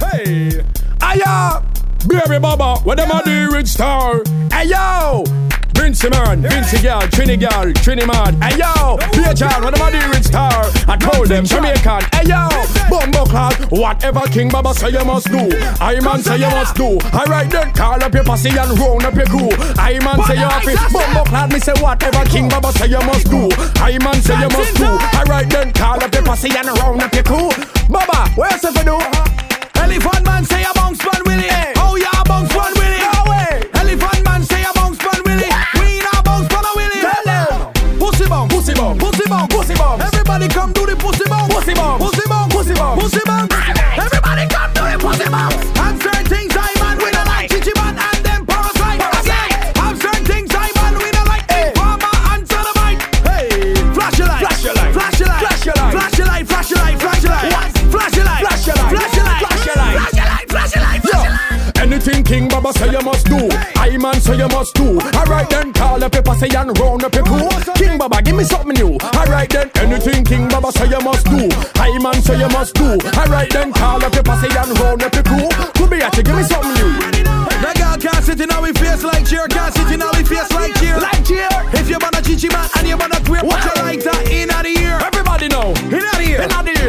Hey, aya, baby baba, what them a the rich star? Hey yo, man, Vincy girl, Trini girl, Trini man. Hey yo, John, what them a the rich star? I told them, Jamaican. Hey yo, Bumbo clad, whatever King Bubba say you must do. I man say you must do. Alright then, call up your posse and round up your crew. I man say you have it. Bumbo clad, me say whatever King Bubba say you must do. I man say you must do. Alright then, call up your posse and round up your crew. Baba, where you for do? Uh-huh. Elephant man say a bounce man Willie. Hey. Oh yeah, bounce man Willie. No way. Elephant man say a bounce man Willie. We not bounce man a Willie. Tell them. Uh-huh. Pussy bounce, Pussy bomb. pussy bounce, Pussy bombs. Everybody come do the pussy bounce, Pussy bombs. pussy bounce, Pussy bombs. pussy bounce. Everybody come King Bubba say you must do. I man say you must do. Alright then, call up your posse and round up your crew. King Bubba, give me something new. Alright then, anything King Bubba say you must do. I man say you must do. Alright then, call up your posse and round up your crew. Could be at you, give me something new. The girl can't sit in our face like cheer, can't sit in our face like cheer. Like cheer. If you wanna chichi man and you wanna queer, put your lighter in the ear. Everybody know. Inna the ear. Inna the ear. Inna the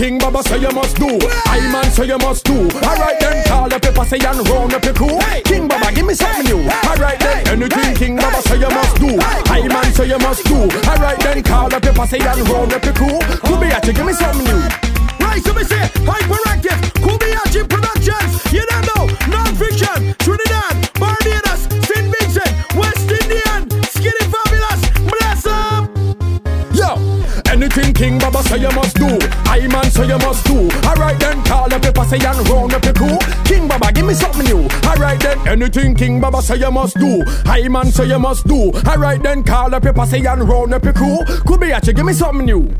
King Bubba say you must do. I man say you must do. Alright then, call up your posse and round up your crew. King Bubba, give me something new. Alright then, anything. King Bubba say you must do. I man say you must do. Alright then, call up your posse and round up your crew. Could be at you, give me something new. Right, so me say hyperactive, you must do. I man say you must do. Alright then, call up your posse and round up your crew. King Bubba, give me something new. Alright then, anything King Bubba say you must do. I man say you must do. Alright then, call up your posse and round up your crew. Could be at you, give me something new.